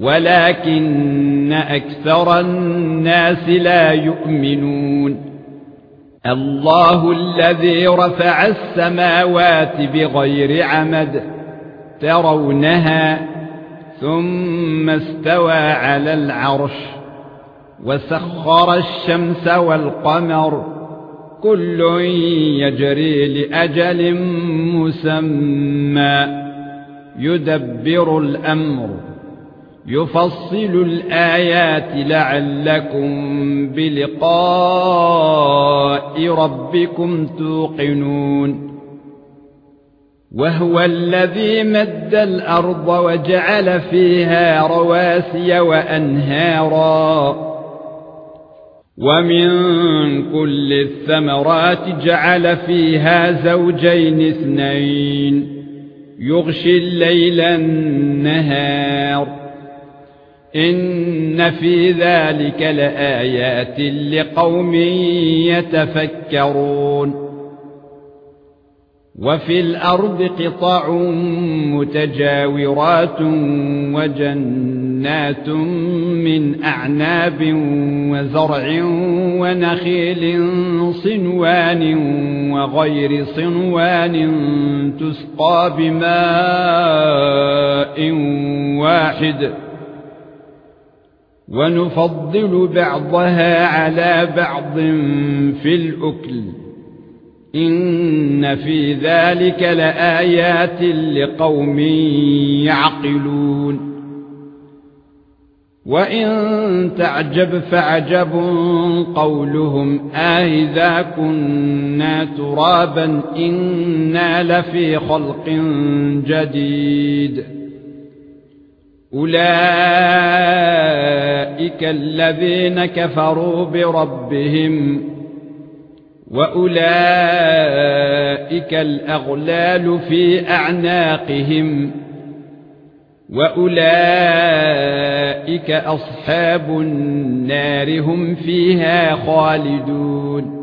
ولكن أكثر الناس لا يؤمنون. الله الذي رفع السماوات بغير عمد ترونها ثم استوى على العرش وسخر الشمس والقمر. كل يجري لأجل مسمى. يدبر الأمر. يفصل الآيات لعلكم بلقاء ربكم توقنون. وهو الذي مد الأرض وجعل فيها رواسي وأنهارا. ومن كل الثمرات جعل فيها زوجين اثنين. يغشي الليل النهار. ان في ذلك لآيات لقوم يتفكرون وفي الأرض قطع متجاورات وجنات من اعناب وزرع ونخيل صنوان وغير صنوان تسقى بماء واحد ونفضل بعضها على بعض في الأكل. إن في ذلك لآيات لقوم يعقلون. وإن تعجب فعجب قولهم آئذا كنا ترابا إنا لفي خلق جديد. أولئك الذين كفروا بربهم وأولئك الأغلال في أعناقهم وأولئك أصحاب النار هم فيها خالدون